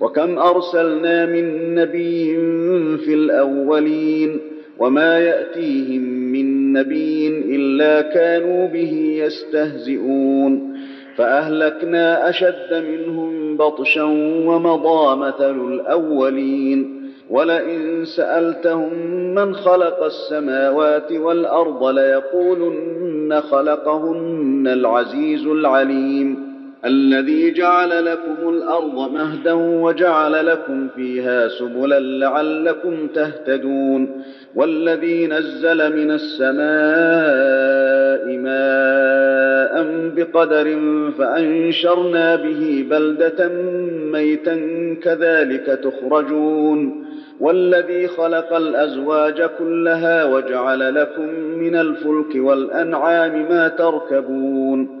وكم أرسلنا من نبي في الأولين وما يأتيهم من نبي إلا كانوا به يستهزئون فأهلكنا أشد منهم بطشا ومضى مثل الأولين ولئن سألتهم من خلق السماوات والأرض ليقولن خلقهن العزيز العليم الذي جعل لكم الأرض مهدا وجعل لكم فيها سبلا لعلكم تهتدون والذي نزل من السماء ماء بقدر فأنشرنا به بلدة ميتا كذلك تخرجون والذي خلق الأزواج كلها وجعل لكم من الفلك والأنعام ما تركبون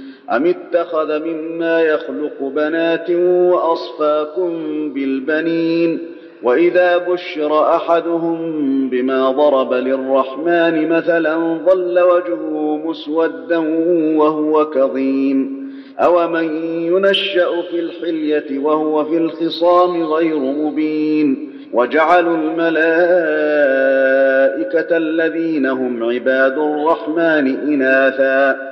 أم اتخذ مما يخلق بنات وأصفاكم بالبنين وإذا بشر أحدهم بما ضرب للرحمن مثلا ظل وجهه مسودا وهو كظيم أومن ينشأ في الحلية وهو في الخصام غير مبين وجعلوا الملائكة الذين هم عباد الرحمن إناثا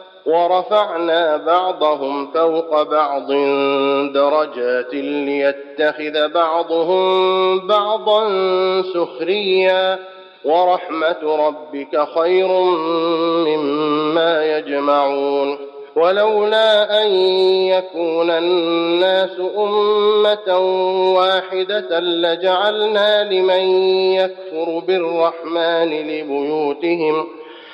ورفعنا بعضهم فوق بعض درجات ليتخذ بعضهم بعضا سخريا. ورحمة ربك خير مما يجمعون. ولولا أن يكون الناس أمة واحدة لجعلنا لمن يكفر بالرحمن لبيوتهم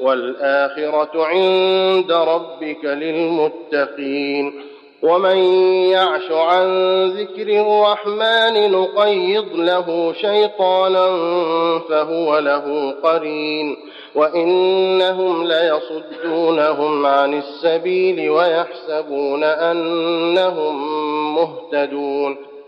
والآخرة عند ربك للمتقين. ومن يعش عن ذكر الرحمن نقيض له شيطانا فهو له قرين. وإنهم ليصدونهم عن السبيل ويحسبون أنهم مهتدون.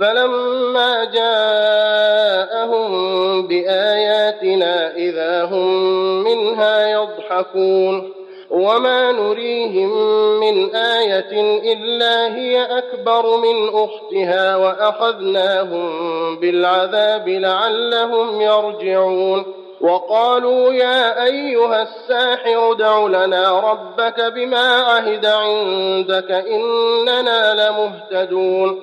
فلما جاءهم بآياتنا إذا هم منها يضحكون وما نريهم من آية إلا هي أكبر من أختها وأخذناهم بالعذاب لعلهم يرجعون وقالوا يا أيها الساحر ادع لنا ربك بما عهد عندك إننا لمهتدون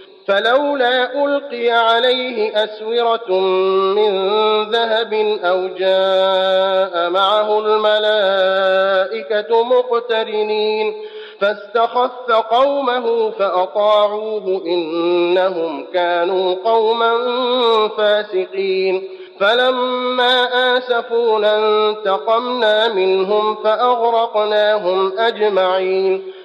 فلولا ألقي عليه أسورة من ذهب أو جاء معه الملائكة مقترنين فاستخف قومه فأطاعوه إنهم كانوا قوما فاسقين فلما آسفونا انتقمنا منهم فأغرقناهم أجمعين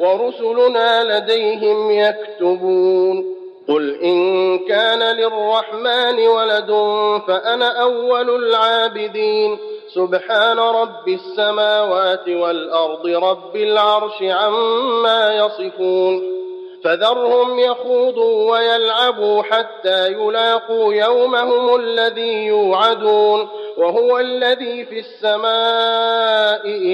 ورسلنا لديهم يكتبون قل إن كان للرحمن ولد فأنا أول العابدين سبحان رب السماوات والأرض رب العرش عما يصفون فذرهم يخوضوا ويلعبوا حتى يلاقوا يومهم الذي يوعدون وهو الذي في السماء